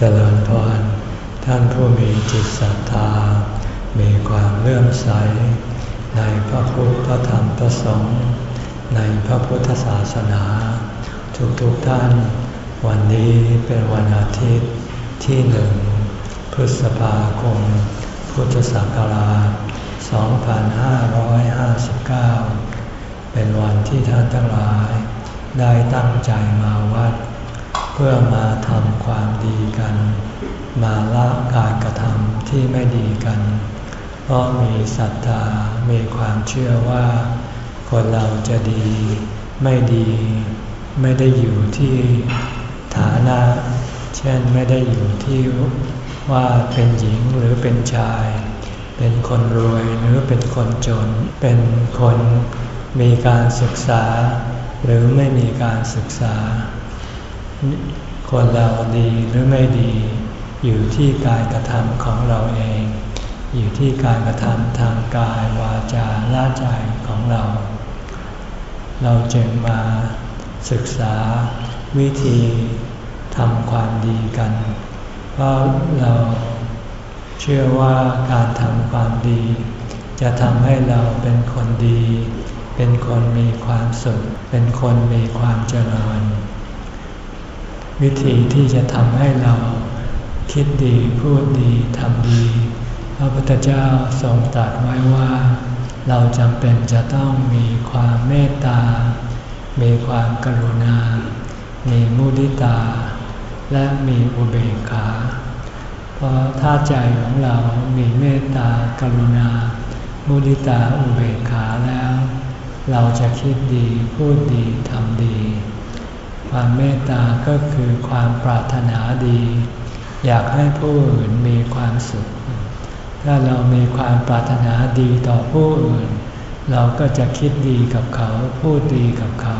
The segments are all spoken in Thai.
เจริญพร ท่านผู้มีจิตศรัทธา มีความเลื่อมใส ในพระพุทธพระธรรมพระสงฆ์ในพระพุทธศาสนา ทุกๆทท่าน วันนี้เป็นวันอาทิตย์ที่หนึ่งพฤษภาคม พุทธศักราช 2559 เป็นวันที่ท่านทั้งหลาย ได้ตั้งใจมาวัด พื่อมาทำความดีกัน มาละการกระทำที่ไม่ดีกัน เพราะมีศรัทธา มีความเชื่อว่า คนเราจะดีไม่ดีไม่ได้อยู่ที่ฐานะ เช่นไม่ได้อยู่ที่ว่าเป็นหญิงหรือเป็นชาย เป็นคนรวยหรือเป็นคนจน เป็นคนมีการศึกษา หรือไม่มีการศึกษา คนเราดีหรือไม่ดี อยู่ที่การกระทำของเราเอง อยู่ที่การกระทำทางกายวาจาละใจของเรา เราจึงมาศึกษาวิธีทำความดีกัน เพราะเราเชื่อว่าการทำความดี จะทำให้เราเป็นคนดี เป็นคนมีความสุข เป็นคนมีความเจริญ วิธีที่จะทำให้เราคิดดีพูดดีทำดี พระพุทธเจ้าทรงตรัสไว้ว่า เราจำเป็นจะต้องมีความเมตตา มีความกรุณา มีมุทิตา และมีอุเบกขา เพราะถ้าใจของเรามีเมตตากรุณา มุทิตาอุเบกขาแล้ว เราจะคิดดีพูดดีทำดี ความเมตตาก็คือความปรารถนาดี อยากให้ผู้อื่นมีความสุข ถ้าเรามีความปรารถนาดีต่อผู้อื่น เราก็จะคิดดีกับเขา พูดดีกับเขา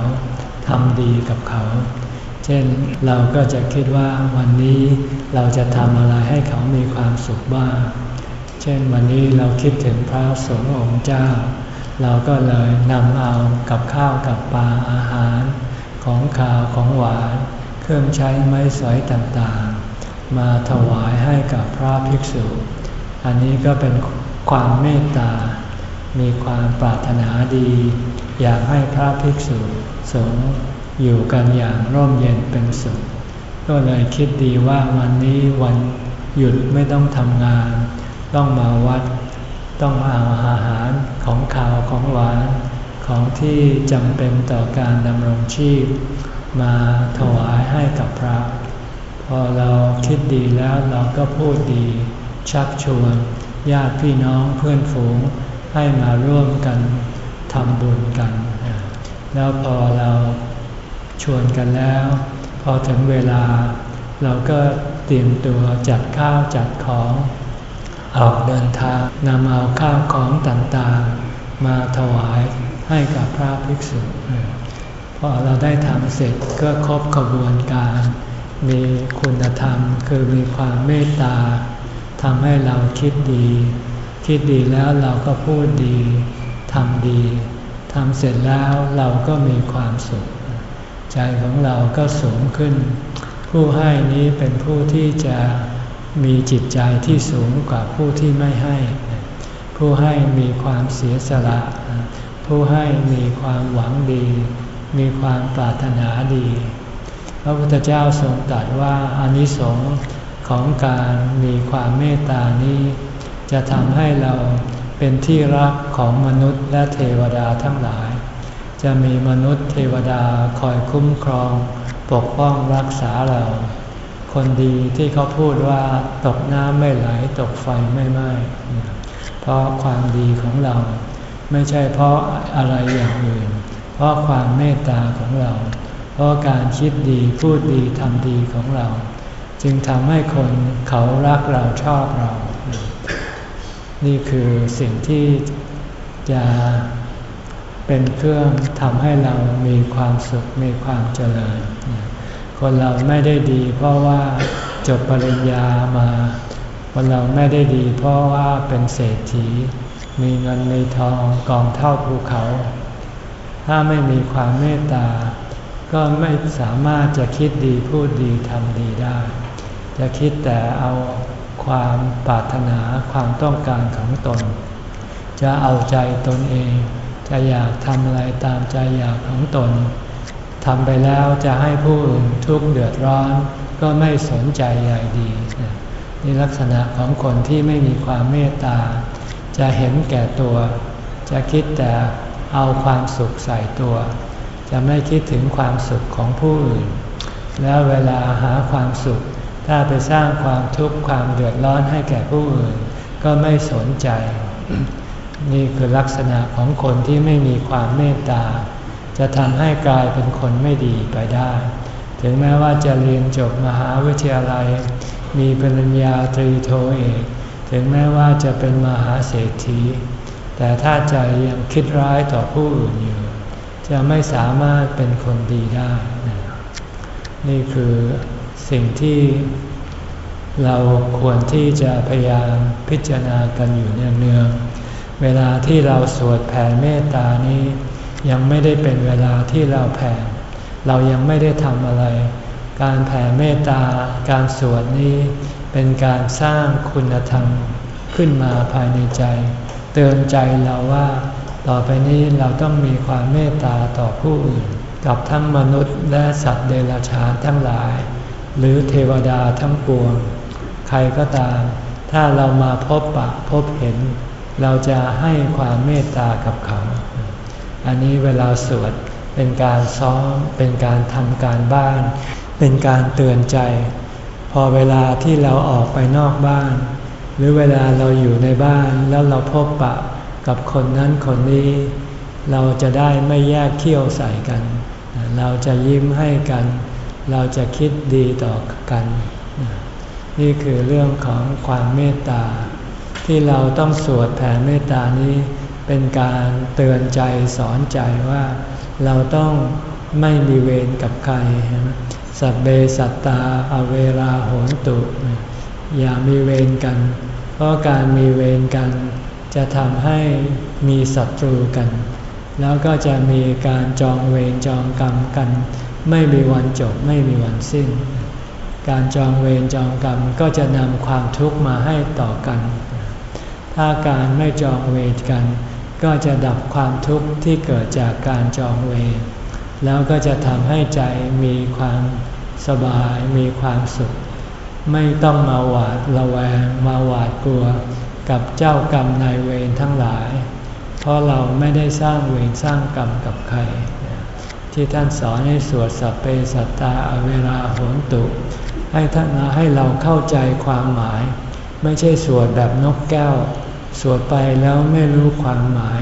ทำดีกับเขา เช่นเราก็จะคิดว่าวันนี้เราจะทำอะไรให้เขามีความสุขบ้าง เช่นวันนี้เราคิดถึงพระสงฆ์องค์เจ้า เราก็เลยนำเอากับข้าวกับปลาอาหาร ของข่าวของหวาน เครื่องใช้ไม้สอยต่างๆ มาถวายให้กับพระภิกษุ อันนี้ก็เป็นความเมตตา มีความปรารถนาดี อยากให้พระภิกษุสงฆ์อยู่กันอย่างร่มเย็นเป็นสุข ก็เลยคิดดีว่าวันนี้วันหยุดไม่ต้องทำงาน ต้องมาวัด ต้องเอาอาหารของข่าวของหวาน ของที่จำเป็นต่อการดำรงชีพ มาถวายให้กับพระ พอเราคิดดีแล้วเราก็พูดดี ชักชวนญาติพี่น้องเพื่อนฝูงให้มาร่วมกันทำบุญกัน แล้วพอเราชวนกันแล้ว พอถึงเวลา เราก็เตรียมตัวจัดข้าวจัดของออกเดินทางนำเอาข้าวของต่างๆ มาถวาย ให้กับพระภิกษุพอเราได้ทำเสร็จก็ครบกระบวนการ มีคุณธรรมคือมีความเมตตาทำให้เราคิดดี คิดดีแล้วเราก็พูดดีทำดีทำเสร็จแล้วเราก็มีความสุข ใจของเราก็สูงขึ้น ผู้ให้นี้เป็นผู้ที่จะมีจิตใจที่สูงกว่าผู้ที่ไม่ให้ ผู้ให้มีความเสียสละ ผู้ให้มีความหวังดี มีความปรารถนาดี พระพุทธเจ้าทรงตรัสว่าอานิสงส์ของการมีความเมตตานี้ จะทำให้เราเป็นที่รักของมนุษย์และเทวดาทั้งหลาย จะมีมนุษย์เทวดาคอยคุ้มครอง ปกป้องรักษาเรา คนดีที่เขาพูดว่าตกน้ำไม่ไหลตกไฟไม่ไหม้เพราะความดีของเรา ไม่ใช่เพราะอะไรอย่างอื่น เพราะความเมตตาของเรา เพราะการคิดดีพูดดีทำดีของเรา จึงทำให้คนเขารักเราชอบเรา นี่คือสิ่งที่จะเป็นเครื่องทำให้เรามีความสุขมีความเจริญ คนเราไม่ได้ดี เพราะว่าจบปริญญามา คนเราไม่ได้ดี เพราะว่าเป็นเศรษฐี มีเงินมีทองกองเท่าภูเขา ถ้าไม่มีความเมตตา ก็ไม่สามารถจะคิดดีพูดดีทำดีได้ จะคิดแต่เอาความปรารถนาความต้องการของตน จะเอาใจตนเอง จะอยากทำอะไรตามใจอยากของตนทำไปแล้วจะให้ผู้อื่นทุกข์เดือดร้อน ก็ไม่สนใจใหญ่ดีนี่ลักษณะของคนที่ไม่มีความเมตตา จะเห็นแก่ตัว จะคิดแต่เอาความสุขใส่ตัว จะไม่คิดถึงความสุขของผู้อื่น แล้วเวลาหาความสุข ถ้าไปสร้างความทุกข์ความเดือดร้อนให้แก่ผู้อื่น ก็ไม่สนใจ นี่คือลักษณะของคนที่ไม่มีความเมตตา จะทำให้กลายเป็นคนไม่ดีไปได้ ถึงแม้ว่าจะเรียนจบมหาวิทยาลัย มีปริญญาตรีโทเอก ถึงแม้ว่าจะเป็นมหาเศรษฐี แต่ถ้าใจยังคิดร้ายต่อผู้อื่นอยู่ จะไม่สามารถเป็นคนดีได้ นี่คือสิ่งที่เราควรที่จะพยายามพิจารณากันอยู่เนืองๆ เวลาที่เราสวดแผ่เมตตานี้ ยังไม่ได้เป็นเวลาที่เราแผ่ เรายังไม่ได้ทำอะไร การแผ่เมตตา การสวดนี้เป็นการสร้างคุณธรรมขึ้นมาภายในใจ เตือนใจเราว่า ต่อไปนี้เราต้องมีความเมตตาต่อผู้อื่น กับทั้งมนุษย์และสัตว์เดรัจฉานทั้งหลาย หรือเทวดาทั้งปวง ใครก็ตาม ถ้าเรามาพบปะพบเห็น เราจะให้ความเมตตากับเขา อันนี้เวลาสวดเป็นการซ้อมเป็นการทำการบ้าน เป็นการเตือนใจ พอเวลาที่เราออกไปนอกบ้าน หรือเวลาเราอยู่ในบ้านแล้วเราพบปะกับคนนั้นคนนี้ เราจะได้ไม่แยกเขี้ยวใส่กัน เราจะยิ้มให้กัน เราจะคิดดีต่อกัน นี่คือเรื่องของความเมตตา ที่เราต้องสวดแผ่เมตตานี้ เป็นการเตือนใจสอนใจว่าเราต้องไม่มีเวรกับใคร สัพเบสัตตาอเวราโหนตุ อย่ามีเวรกัน เพราะการมีเวรกัน จะทำให้มีศัตรูกัน แล้วก็จะมีการจองเวรจองกรรมกัน ไม่มีวันจบไม่มีวันสิ้น การจองเวรจองกรรมก็จะนำความทุกข์มาให้ต่อกัน ถ้าการไม่จองเวรกัน ก็จะดับความทุกข์ที่เกิดจากการจองเวรแล้วก็จะทำให้ใจมีความ สบายมีความสุข ไม่ต้องมาหวาดระแวงมาหวาดกลัวกับเจ้ากรรมนายเวรทั้งหลาย เพราะเราไม่ได้สร้างเวรสร้างกรรมกับใคร ที่ท่านสอนให้สวดสัพเพสัตตาเวลาโหนตุ ให้ท่านให้เราเข้าใจความหมาย ไม่ใช่สวดแบบนกแก้ว สวดไปแล้วไม่รู้ความหมาย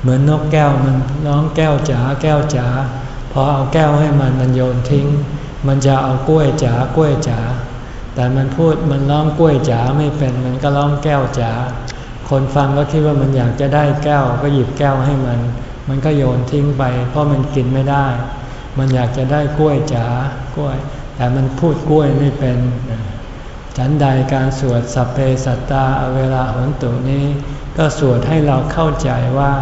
เหมือนนกแก้วมันร้องแก้วจ๋าแก้วจ๋าพอเอาแก้วให้มันมันโยนทิ้ง มันจะเอากล้วยจ๋ากล้วยจ๋าแต่มันพูดมันร้องกล้วยจ๋าไม่เป็นมันก็ร้องแก้วจ๋าคนฟังก็คิดว่ามันอยากจะได้แก้วก็หยิบแก้วให้มัน มันก็โยนทิ้งไป เพราะมันกินไม่ได้ มันอยากจะได้กล้วยจ๋ากล้วย แต่มันพูดกล้วยไม่เป็นฉันใดการสวดสัพเพสัตตาเวลาหนตุนี้ ก็สวดให้เราเข้าใจว่า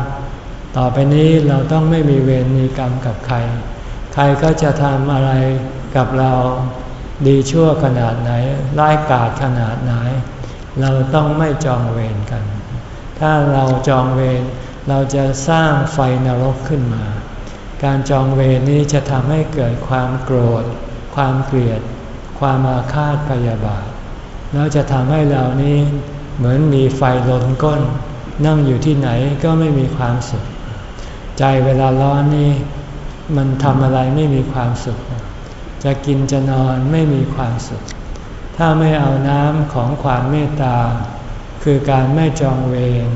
ต่อไปนี้เราต้องไม่มีเวรมีกรรมกับใคร ใครก็จะทำอะไร กับเราดีชั่วขนาดไหนร้ายกาจขนาดไหน เราต้องไม่จองเวรกัน ถ้าเราจองเวรเราจะสร้างไฟนรกขึ้นมา การจองเวรนี้จะทำให้เกิดความโกรธ ความเกลียด ความอาฆาตพยาบาท แล้วจะทำให้เรานี้เหมือนมีไฟลนก้น นั่งอยู่ที่ไหนก็ไม่มีความสุข ใจเวลาร้อนนี่มันทำอะไรไม่มีความสุข จะกินจะนอนไม่มีความสุข ถ้าไม่เอาน้ำของความเมตตา คือการไม่จองเวร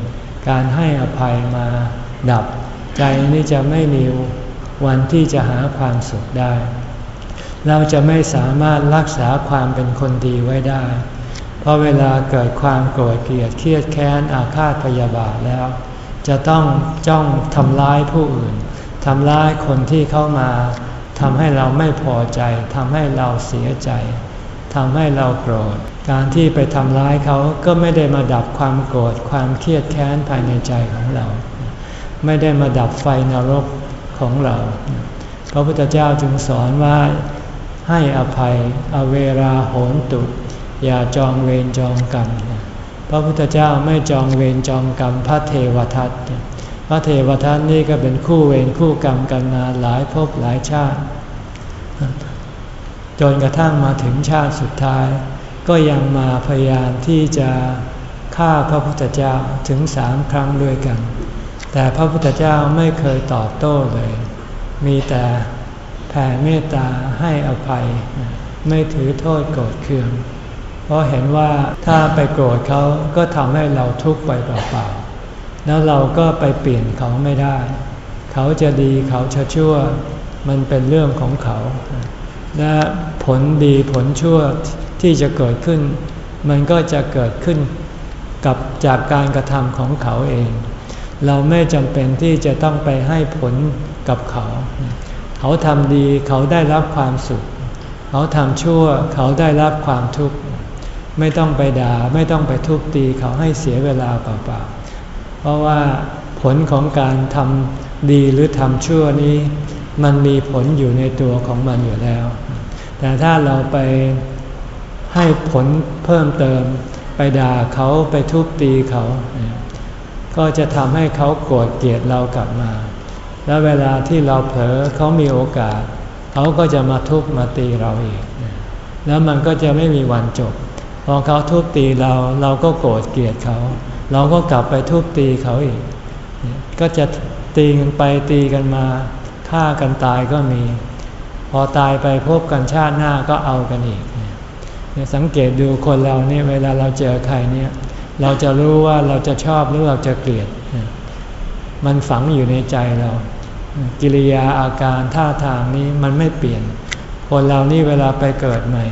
การให้อภัยมาดับ ใจนี่จะไม่มีวันที่จะหาความสุขได้ เราจะไม่สามารถรักษาความเป็นคนดีไว้ได้ เพราะเวลาเกิดความโกรธเกลียดเครียดแค้นอาฆาตพยาบาทแล้ว จะต้องจ้องทำร้ายผู้อื่นทำร้ายคนที่เข้ามา ทำให้เราไม่พอใจทำให้เราเสียใจทำให้เราโกรธ การที่ไปทำร้ายเขาก็ไม่ได้มาดับความโกรธความเครียดแค้นภายในใจของเรา ไม่ได้มาดับไฟนรกของเรา พระพุทธเจ้าจึงสอนว่าให้อภัยอเวราโหนตุ อย่าจองเวรจองกรรมพระพุทธเจ้าไม่จองเวรจองกรรมพระเทวทัต ระเทวทัตนี่ก็เป็นคู่เวรคู่กรรมกันมาหลายภพหลายชาติ จนกระทั่งมาถึงชาติสุดท้าย ก็ยังมาพยายามที่จะฆ่าพระพุทธเจ้าถึงสามครั้งด้วยกัน แต่พระพุทธเจ้าไม่เคยตอบโต้เลย มีแต่แผ่เมตตาให้อภัย ไม่ถือโทษโกรธเคือง เพราะเห็นว่าถ้าไปโกรธเขาก็ทำให้เราทุกข์ไปเปล่าๆ แล้วเราก็ไปเปลี่ยนเขาไม่ได้ เขาจะดีเขาจะชั่ว มันเป็นเรื่องของเขา และผลดีผลชั่วที่จะเกิดขึ้น มันก็จะเกิดขึ้นกับจากการกระทำของเขาเอง เราไม่จำเป็นที่จะต้องไปให้ผลกับเขา เขาทำดีเขาได้รับความสุข เขาทำชั่วเขาได้รับความทุกข์ ไม่ต้องไปด่าไม่ต้องไปทุบตีเขาให้เสียเวลาเปล่าๆ เพราะว่าผลของการทำดีหรือทำชั่วนี้ มันมีผลอยู่ในตัวของมันอยู่แล้ว แต่ถ้าเราไปให้ผลเพิ่มเติม ไปด่าเขาไปทุบตีเขา ก็จะทำให้เขาโกรธเกลียดเรากลับมา แล้วเวลาที่เราเผลอเขามีโอกาส เขาก็จะมาทุบมาตีเราอีก แล้วมันก็จะไม่มีวันจบ พอเขาทุบตีเราเราก็โกรธเกลียดเขา เราก็กลับไปทุบตีเขาอีก ก็จะตีกันไปตีกันมาฆ่ากันตายก็มี พอตายไปพบกันชาติหน้าก็เอากันอีกเนี่ยสังเกตดูคนเราเนี่ยเวลาเราเจอใครเนี่ยเราจะรู้ว่าเราจะชอบหรือเราจะเกลียด มันฝังอยู่ในใจเรา กิริยาอาการท่าทางนี้มันไม่เปลี่ยน คนเรานี่เวลาไปเกิดใหม่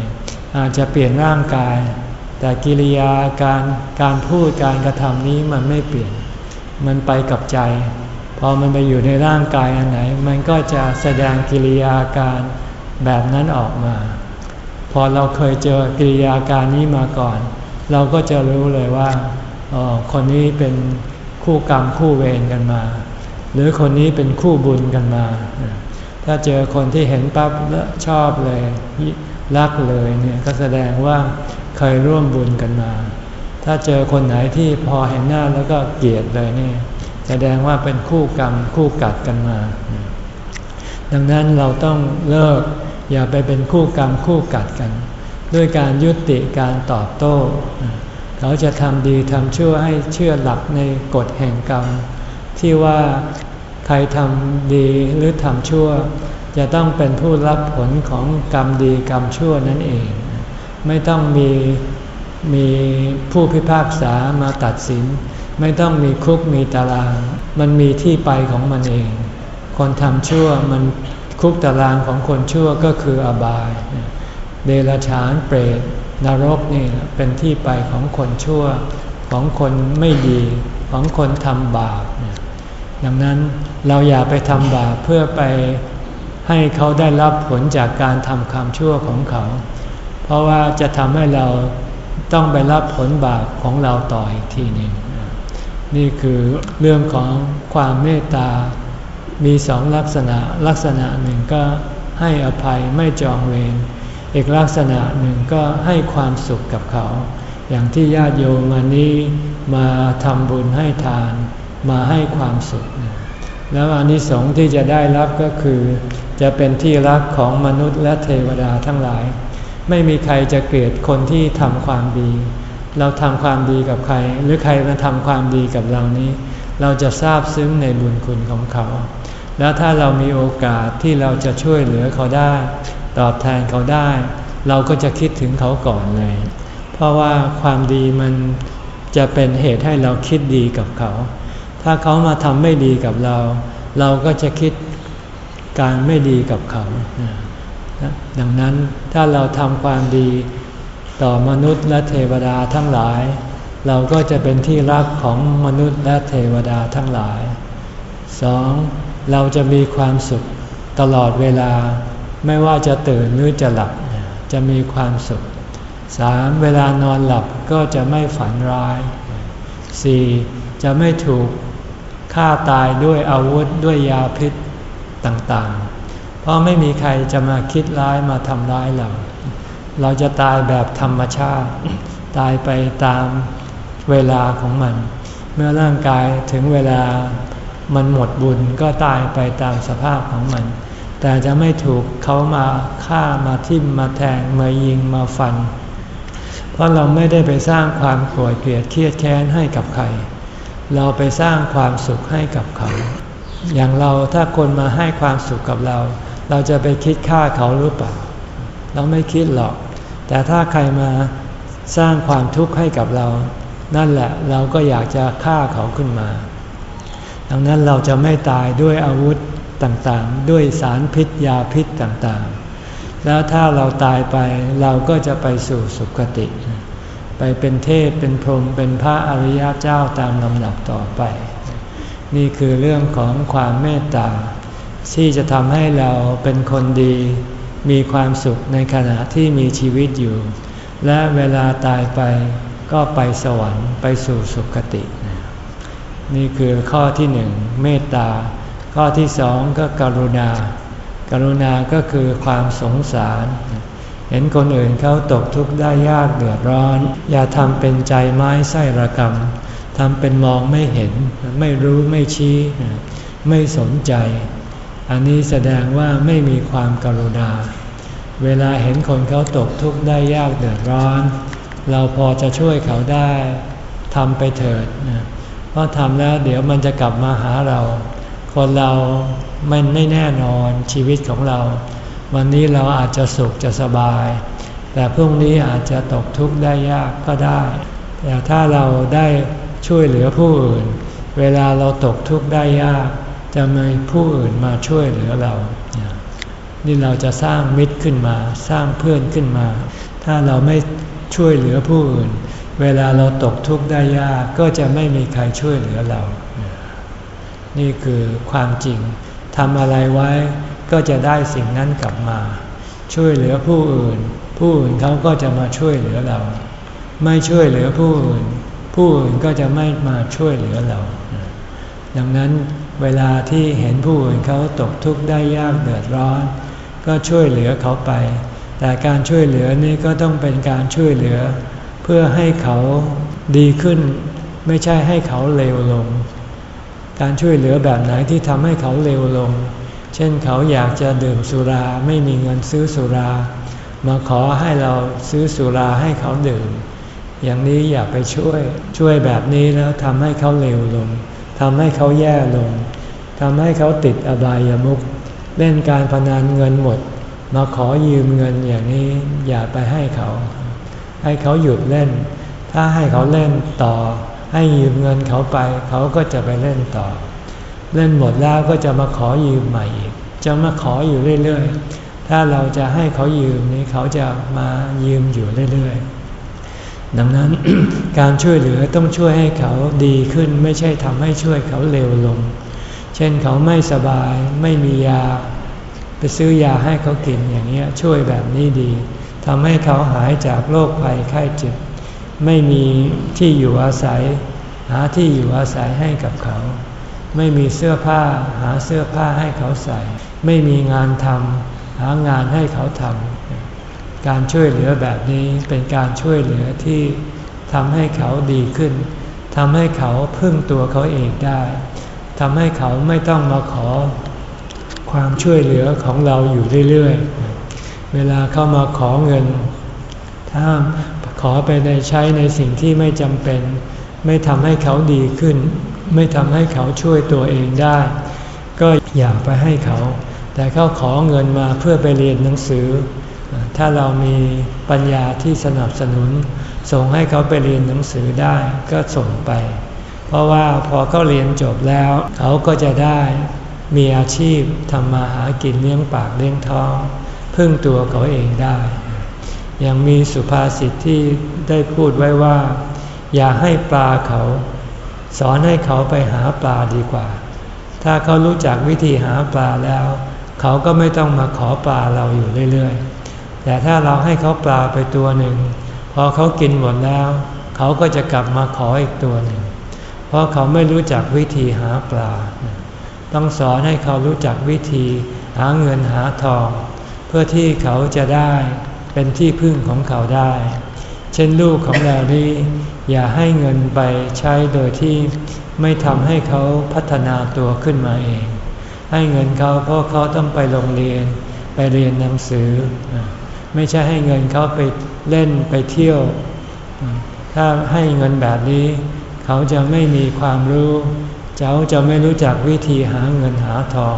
อาจจะเปลี่ยนร่างกาย แต่กิริยาการการพูดการกระทำนี้มันไม่เปลี่ยน มันไปกับใจ พอมันไปอยู่ในร่างกายอันไหน มันก็จะแสดงกิริยาการแบบนั้นออกมา พอเราเคยเจอกิริยาการนี้มาก่อน เราก็จะรู้เลยว่าอ๋อคนนี้เป็นคู่กรรมคู่เวรกันมา หรือคนนี้เป็นคู่บุญกันมา ถ้าเจอคนที่เห็นปั๊บชอบเลยรักเลยเนี่ยก็แสดงว่า เคยร่วมบุญกันมา ถ้าเจอคนไหนที่พอเห็นหน้าแล้วก็เกลียดเลยนี่ แสดงว่าเป็นคู่กรรมคู่กัดกันมา ดังนั้นเราต้องเลิกอย่าไปเป็นคู่กรรมคู่กัดกัน ด้วยการยุติการตอบโต้ เขาจะทำดีทำชั่วให้เชื่อหลักในกฎแห่งกรรม ที่ว่าใครทำดีหรือทำชั่ว จะต้องเป็นผู้รับผลของกรรมดีกรรมชั่วนั่นเอง ไม่ต้องมีมีผู้พิพากษามาตัดสิน ไม่ต้องมีคุกมีตาราง มันมีที่ไปของมันเอง คนทำชั่วมันคุกตารางของคนชั่วก็คืออบาย เดรัจฉานเปรตนรกนี่เป็นที่ไปของคนชั่ว ของคนไม่ดีของคนทำบาป ดังนั้นเราอย่าไปทำบาปเพื่อไปให้เขาได้รับผลจากการทำความชั่วของเขา เพราะว่าจะทำให้เราต้องไปรับผลบาปของเราต่ออีกทีหนึ่งนี่คือเรื่องของความเมตตา มีสองลักษณะ ลักษณะหนึ่งก็ให้อภัยไม่จองเวร อีกลักษณะหนึ่งก็ให้ความสุขกับเขา อย่างที่ญาติโยมมานี้มาทำบุญให้ทาน มาให้ความสุข แล้วอานิสงส์ที่จะได้รับก็คือ จะเป็นที่รักของมนุษย์และเทวดาทั้งหลาย ไม่มีใครจะเกลียดคนที่ทำความดี เราทำความดีกับใคร หรือใครมาทำความดีกับเรานี้ เราจะทราบซึ้งในบุญคุณของเขา แล้วถ้าเรามีโอกาสที่เราจะช่วยเหลือเขาได้ ตอบแทนเขาได้ เราก็จะคิดถึงเขาก่อนเลย เพราะว่าความดีมันจะเป็นเหตุให้เราคิดดีกับเขา ถ้าเขามาทำไม่ดีกับเรา เราก็จะคิดการไม่ดีกับเขา ดังนั้นถ้าเราทำความดีต่อมนุษย์และเทวดาทั้งหลาย เราก็จะเป็นที่รักของมนุษย์และเทวดาทั้งหลายสองเราจะมีความสุขตลอดเวลา ไม่ว่าจะตื่นหรือจะหลับจะมีความสุขสามเวลานอนหลับก็จะไม่ฝันร้ายสี่จะไม่ถูกฆ่าตายด้วยอาวุธด้วยยาพิษต่างๆ ราะไม่มีใครจะมาคิดร้ายมาทำร้ายเรา เราจะตายแบบธรรมชาติ ตายไปตามเวลาของมัน เมื่อร่างกายถึงเวลามันหมดบุญก็ตายไปตามสภาพของมัน แต่จะไม่ถูกเขามาฆ่ามาทิ่มมาแทงมายิงมาฟัน เพราะเราไม่ได้ไปสร้างความโกรธเกลียดเครียดแค้นให้กับใคร เราไปสร้างความสุขให้กับเขา อย่างเราถ้าคนมาให้ความสุขกับเรา เราจะไปคิดฆ่าเขาหรือเปล่าเราไม่คิดหรอก แต่ถ้าใครมาสร้างความทุกข์ให้กับเรา นั่นแหละเราก็อยากจะฆ่าเขาขึ้นมา ดังนั้นเราจะไม่ตายด้วยอาวุธต่างๆ ด้วยสารพิษยาพิษต่างๆ แล้วถ้าเราตายไปเราก็จะไปสู่สุคติ ไปเป็นเทพเป็นพรหมเป็นพระอริยเจ้าตามลำดับต่อไป นี่คือเรื่องของความเมตตา ที่จะทำให้เราเป็นคนดี มีความสุขในขณะที่มีชีวิตอยู่ และเวลาตายไปก็ไปสวรรค์ไปสู่สุคติ นี่คือข้อที่หนึ่งเมตตา ข้อที่สองก็กรุณา กรุณาก็คือความสงสาร เห็นคนอื่นเขาตกทุกข์ได้ยากเดือดร้อน อย่าทำเป็นใจไม้ไส้ระกรรมทำเป็นมองไม่เห็น ไม่รู้ไม่ชี้ ไม่สนใจ อันนี้แสดงว่าไม่มีความกรุณา เวลาเห็นคนเขาตกทุกข์ได้ยากเดือดร้อน เราพอจะช่วยเขาได้ทำไปเถิด เพราะทำแล้วเดี๋ยวมันจะกลับมาหาเรา คนเรามันไม่แน่นอนชีวิตของเรา วันนี้เราอาจจะสุขจะสบาย แต่พรุ่งนี้อาจจะตกทุกข์ได้ยากก็ได้ แต่ถ้าเราได้ช่วยเหลือผู้อื่น เวลาเราตกทุกข์ได้ยาก จะมีผู้อื่นมาช่วยเหลือเรา นี่เราจะสร้างมิตรขึ้นมา สร้างเพื่อนขึ้นมา ถ้าเราไม่ช่วยเหลือผู้อื่น เวลาเราตกทุกข์ได้ยากก็จะไม่มีใครช่วยเหลือเรา นี่คือความจริงทำอะไรไว้ก็จะได้สิ่งนั้นกลับมา ช่วยเหลือผู้อื่น ผู้อื่นเขาก็จะมาช่วยเหลือเรา ไม่ช่วยเหลือผู้อื่น ผู้อื่นก็จะไม่มาช่วยเหลือเรา ดังนั้น เวลาที่เห็นผู้อื่นเขาตกทุกข์ได้ยากเดือดร้อน ก็ช่วยเหลือเขาไป แต่การช่วยเหลือนี้ก็ต้องเป็นการช่วยเหลือ เพื่อให้เขาดีขึ้น ไม่ใช่ให้เขาเลวลง การช่วยเหลือแบบไหนที่ทำให้เขาเลวลง เช่นเขาอยากจะดื่มสุราไม่มีเงินซื้อสุรา มาขอให้เราซื้อสุราให้เขาดื่ม อย่างนี้อย่าไปช่วยช่วยแบบนี้แล้วทำให้เขาเลวลง ทำให้เขาแย่ลงทำให้เขาติดอบายามุขเล่นการพนันเงินหมด มาขอยืมเงินอย่างนี้อย่าไปให้เขา ให้เขาหยุดเล่น ถ้าให้เขาเล่นต่อ ให้ยืมเงินเขาไป เขาก็จะไปเล่นต่อ เล่นหมดแล้วก็จะมาขอยืมใหม่อีก จะมาขออยู่เรื่อยๆ ถ้าเราจะให้เขายืมนี้เขาจะมายืมอยู่เรื่อยๆ ดังนั้นการช่วยเหลือต้องช่วยให้เขาดีขึ้นไม่ใช่ทำให้ช่วยเขาเร็วลง เช่นเขาไม่สบายไม่มียา ไปซื้อยาให้เขากินอย่างนี้ช่วยแบบนี้ดีทำให้เขาหายจากโรคภัยไข้เจ็บ ไม่มีที่อยู่อาศัย หาที่อยู่อาศัยให้กับเขา ไม่มีเสื้อผ้าหาเสื้อผ้าให้เขาใส่ ไม่มีงานทำหางานให้เขาทำ การช่วยเหลือแบบนี้เป็นการช่วยเหลือที่ทำให้เขาดีขึ้นทำให้เขาพึ่งตัวเขาเองได้ทำให้เขาไม่ต้องมาขอความช่วยเหลือของเราอยู่เรื่อยๆ เวลาเข้ามาขอเงิน ถ้าขอไปในใช้ในสิ่งที่ไม่จำเป็น ไม่ทำให้เขาดีขึ้น ไม่ทำให้เขาช่วยตัวเองได้ ก็อย่าไปให้เขา แต่เขาขอเงินมาเพื่อไปเรียนหนังสือ ถ้าเรามีปัญญาที่สนับสนุน ส่งให้เขาไปเรียนหนังสือได้ก็ส่งไป เพราะว่าพอเขาเรียนจบแล้ว เขาก็จะได้มีอาชีพทำมาหากินเลี้ยงปากเลี้ยงท้องพึ่งตัวเขาเองได้ ยังมีสุภาษิตที่ได้พูดไว้ว่า อย่าให้ปลาเขา สอนให้เขาไปหาปลาดีกว่า ถ้าเขารู้จักวิธีหาปลาแล้ว เขาก็ไม่ต้องมาขอปลาเราอยู่เรื่อยๆ แต่ถ้าเราให้เขาปลาไปตัวหนึ่ง พอเขากินหมดแล้ว เขาก็จะกลับมาขออีกตัวหนึ่ง เพราะเขาไม่รู้จักวิธีหาปลา ต้องสอนให้เขารู้จักวิธีหาเงินหาทอง เพื่อที่เขาจะได้เป็นที่พึ่งของเขาได้ เช่นลูกของเรานี้อย่าให้เงินไปใช้โดยที่ไม่ทำให้เขาพัฒนาตัวขึ้นมาเอง ให้เงินเขาเพราะเขาต้องไปโรงเรียนไปเรียนหนังสือ ไม่ใช่ให้เงินเขาไปเล่นไปเที่ยว ถ้าให้เงินแบบนี้ เขาจะไม่มีความรู้เขาจะไม่รู้จักวิธีหาเงินหาทอง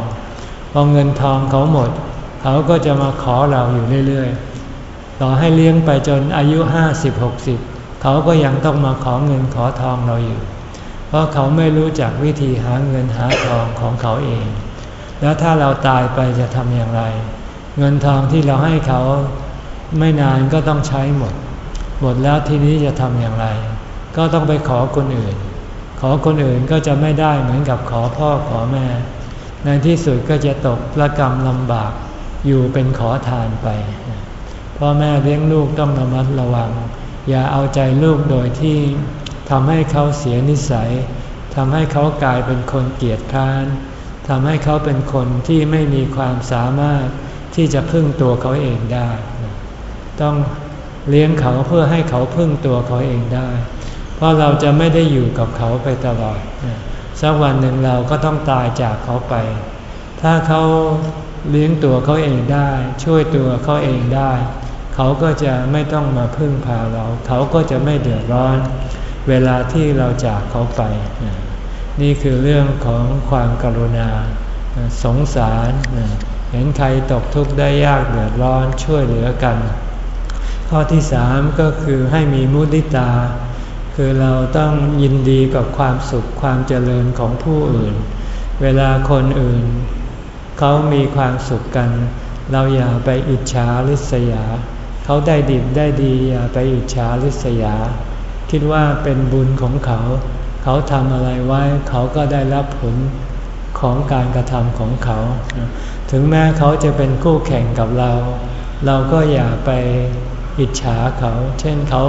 พอเงินทองเขาหมด เขาก็จะมาขอเราอยู่เรื่อยๆ ต่อให้เลี้ยงไปจนอายุห้าสิบหกสิบเขาก็ยังต้องมาขอเงินขอทองเราอยู่ เพราะเขาไม่รู้จักวิธีหาเงินหาทองของเขาเอง แล้วถ้าเราตายไปจะทำอย่างไร เงินทองที่เราให้เขา ไม่นานก็ต้องใช้หมด หมดแล้วทีนี้จะทำอย่างไร ก็ต้องไปขอคนอื่น ขอคนอื่นก็จะไม่ได้เหมือนกับขอพ่อขอแม่ ในที่สุดก็จะตกระกรรมลำบากอยู่เป็นขอทานไป พ่อแม่เลี้ยงลูกต้องระมัดระวัง อย่าเอาใจลูกโดยที่ทำให้เขาเสียนิสัยทำให้เขากลายเป็นคนเกียจคร้านทำให้เขาเป็นคนที่ไม่มีความสามารถที่จะพึ่งตัวเขาเองได้ ต้องเลี้ยงเขาเพื่อให้เขาพึ่งตัวเขาเองได้ เพราะเราจะไม่ได้อยู่กับเขาไปตลอดสักวันหนึ่งเราก็ต้องตายจากเขาไป ถ้าเขาเลี้ยงตัวเขาเองได้ ช่วยตัวเขาเองได้ เขาก็จะไม่ต้องมาพึ่งพาเรา เขาก็จะไม่เดือดร้อน เวลาที่เราจากเขาไป นี่คือเรื่องของความกรุณา สงสาร เห็นใครตกทุกข์ได้ยากเดือดร้อนช่วยเหลือกัน ข้อที่สามก็คือให้มีมุติตา คือเราต้องยินดีกับความสุขความเจริญของผู้อื่น เวลาคนอื่น เขามีความสุขกัน เราอย่าไปอิจฉาริษยา เขาได้ดีได้ดีอย่าไปอิจฉาริษยา คิดว่าเป็นบุญของเขา เขาทำอะไรไว้เขาก็ได้รับผลของการกระทำของเขา ถึงแม้เขาจะเป็นคู่แข่งกับเรา เราก็อย่าไป อิจฉาเขา เช่นเขา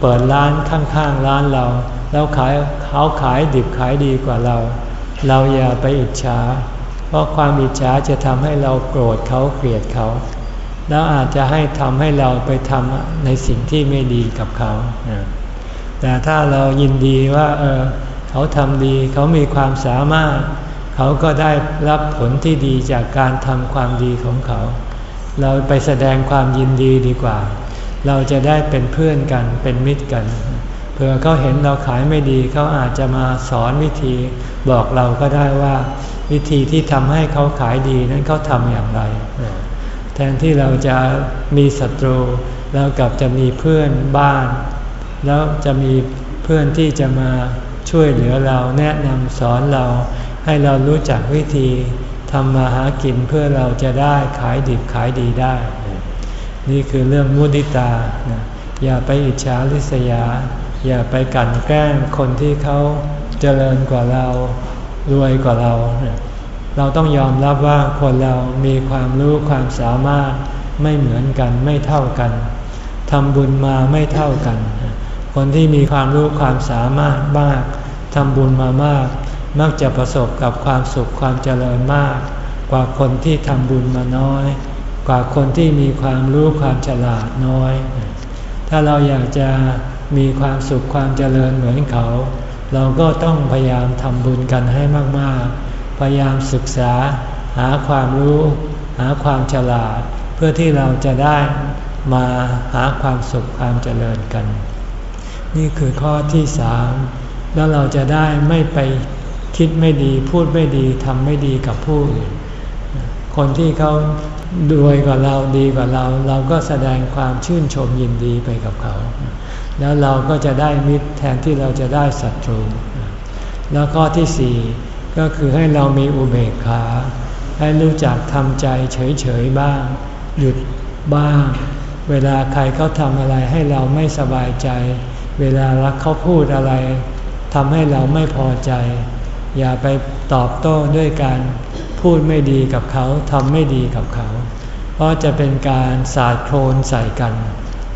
เปิดร้านข้างๆร้านเรา แล้วขายเขาขายดิบขายดีกว่าเรา เราอย่าไปอิจฉา เพราะความอิจฉาจะทำให้เราโกรธเขาเกลียดเขา แล้วอาจจะให้ทำให้เราไปทำในสิ่งที่ไม่ดีกับเขา แต่ถ้าเรายินดีว่าเออเขาทำดีเขามีความสามารถ เขาก็ได้รับผลที่ดีจากการทำความดีของเขา เราไปแสดงความยินดีดีกว่า เราจะได้เป็นเพื่อนกันเป็นมิตรกันเผื่อเขาเห็นเราขายไม่ดีเขาอาจจะมาสอนวิธี บอกเราก็ได้ว่า วิธีที่ทำให้เขาขายดีนั้นเขาทำอย่างไร แทนที่เราจะมีศัตรูเรากลับจะมีเพื่อนบ้าน แล้วจะมีเพื่อนที่จะมาช่วยเหลือเราแนะนำสอนเรา ให้เรารู้จักวิธี ทำมาหากินเพื่อเราจะได้ขายดิบขายดีได้ นี่คือเรื่องมุติตา อย่าไปอิจฉาริษยา อย่าไปกั่นแกล้งคนที่เขาเจริญกว่าเรารวยกว่าเรา เราต้องยอมรับว่าคนเรามีความรู้ความสามารถไม่เหมือนกันไม่เท่ากันทำบุญมาไม่เท่ากัน คนที่มีความรู้ความสามารถมากทำบุญมามาก มักจะประสบกับความสุขความเจริญมาก กว่าคนที่ทำบุญมาน้อย กว่าคนที่มีความรู้ความฉลาดน้อย ถ้าเราอยากจะมีความสุขความเจริญเหมือนเขา เราก็ต้องพยายามทำบุญกันให้มากๆ พยายามศึกษาหาความรู้ หาความฉลาด เพื่อที่เราจะได้มาหาความสุขความเจริญกัน นี่คือข้อที่สามแล้วเราจะได้ไม่ไป คิดไม่ดีพูดไม่ดีทำไม่ดีกับผู้อื่น คนที่เขาดวยกว่าเราดีกว่าเรา เราก็แสดงความชื่นชมยินดีไปกับเขา แล้วเราก็จะได้มิตรแทนที่เราจะได้ศัตรู แล้วข้อที่สี่ก็คือให้เรามีอุเบกขา ให้รู้จักทำใจเฉยๆบ้าง หยุดบ้าง เวลาใครเขาทำอะไรให้เราไม่สบายใจ เวลารักเขาพูดอะไรทำให้เราไม่พอใจ อย่าไปตอบโต้ด้วยการพูดไม่ดีกับเขาทำไม่ดีกับเขา เพราะจะเป็นการสาดโคลนใส่กัน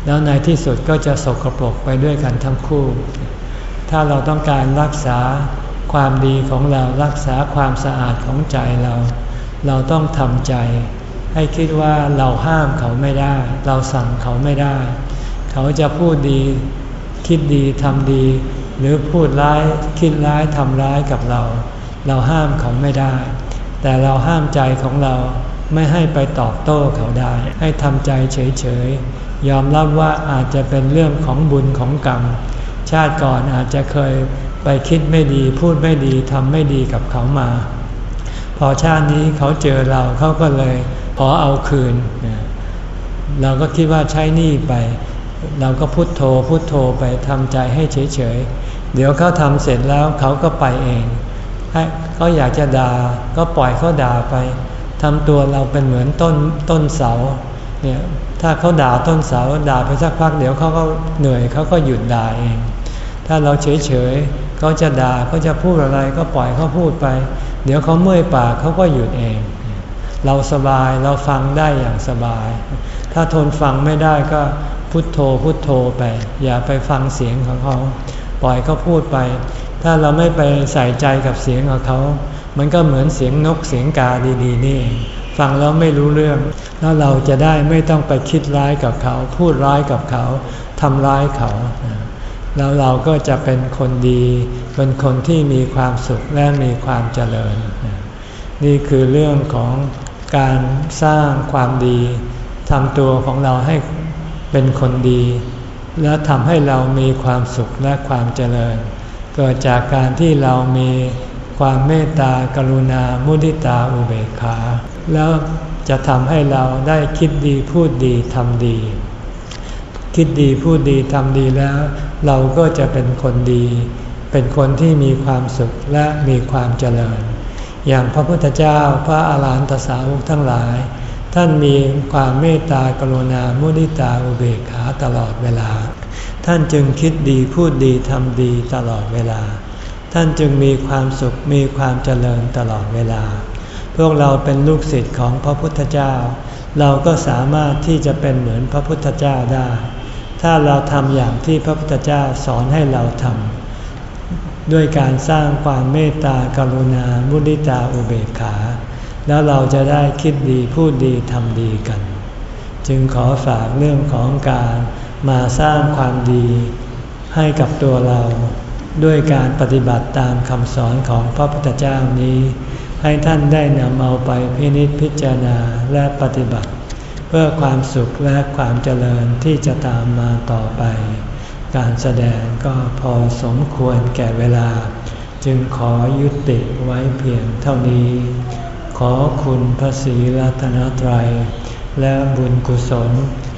แล้วในที่สุดก็จะสกปรกไปด้วยกันทั้งคู่ ถ้าเราต้องการรักษาความดีของเรารักษาความสะอาดของใจเรา เราต้องทำใจ ให้คิดว่าเราห้ามเขาไม่ได้ เราสั่งเขาไม่ได้ เขาจะพูดดี คิดดีทำดี หรือพูดร้ายคิดร้ายทำร้ายกับเรา เราห้ามเขาไม่ได้ แต่เราห้ามใจของเราไม่ให้ไปตอบโต้เขาได้ ให้ทำใจเฉยๆ ยอมรับว่าอาจจะเป็นเรื่องของบุญของกรรม ชาติก่อนอาจจะเคยไปคิดไม่ดี พูดไม่ดีทำไม่ดีกับเขามา พอชาตินี้เขาเจอเราเขาก็เลยขอเอาคืน เราก็คิดว่าใช้หนี้ไป เราก็พุโทโธพุโทโธไปทำใจให้เฉยๆ เดี๋ยวเขาทำเสร็จแล้วเขาก็ไปเองเขาอยากจะด่าก็ปล่อยเขาด่าไปทำตัวเราเป็นเหมือนต้นต้นเสาเนี่ยถ้าเขาด่าต้นเสาด่าไปสักพักเดี๋ยวเขาก็เหนื่อยเขาก็หยุดด่าเอง ถ้าเราเฉยเฉยเขาจะด่าเขาจะพูดอะไรก็ปล่อยเขาพูดไป เดี๋ยวเขาเมื่อยปากเขาก็หยุดเอง เราสบายเราฟังได้อย่างสบาย ถ้าทนฟังไม่ได้ก็พุโทโธพุโทโธไป อย่าไปฟังเสียงของเขา ปล่อยเขาพูดไป ถ้าเราไม่ไปใส่ใจกับเสียงของเขา มันก็เหมือนเสียงนกเสียงกาดีๆนี่ ฟังแล้วไม่รู้เรื่อง แล้วเราจะได้ไม่ต้องไปคิดร้ายกับเขา พูดร้ายกับเขาทำร้ายเขา แล้วเราก็จะเป็นคนดี เป็นคนที่มีความสุขและมีความเจริญ นี่คือเรื่องของการสร้างความดีทำตัวของเราให้เป็นคนดี และทำให้เรามีความสุขและความเจริญ เกิดจากการที่เรามีความเมตตากรุณามุทิตาอุเบกขา แล้วจะทำให้เราได้คิดดีพูดดีทำดี คิดดีพูดดีทำดีแล้ว เราก็จะเป็นคนดี เป็นคนที่มีความสุขและมีความเจริญ อย่างพระพุทธเจ้าพระอาหารหันตสาวกทั้งหลาย ท่านมีความเมตตากรุณามุทิตาอุเบกขาตลอดเวลา ท่านจึงคิดดีพูดดีทำดีตลอดเวลา ท่านจึงมีความสุขมีความเจริญตลอดเวลา พวกเราเป็นลูกศิษย์ของพระพุทธเจ้า เราก็สามารถที่จะเป็นเหมือนพระพุทธเจ้าได้ ถ้าเราทำอย่างที่พระพุทธเจ้าสอนให้เราทำด้วยการสร้างความเมตตากรุณามุนิตาอุเบกขา แล้วเราจะได้คิดดีพูดดีทำดีกัน จึงขอฝากเรื่องของการ มาสร้างความดีให้กับตัวเราด้วยการปฏิบัติตามคำสอนของพระพุทธเจ้านี้ ให้ท่านได้นำเอาไปพินิจพิจารณาและปฏิบัติ เพื่อความสุขและความเจริญที่จะตามมาต่อไป การแสดงก็พอสมควรแก่เวลา จึงขอยุติไว้เพียงเท่านี้ ขอคุณพระศรีรัตนตรัย และบุญกุศล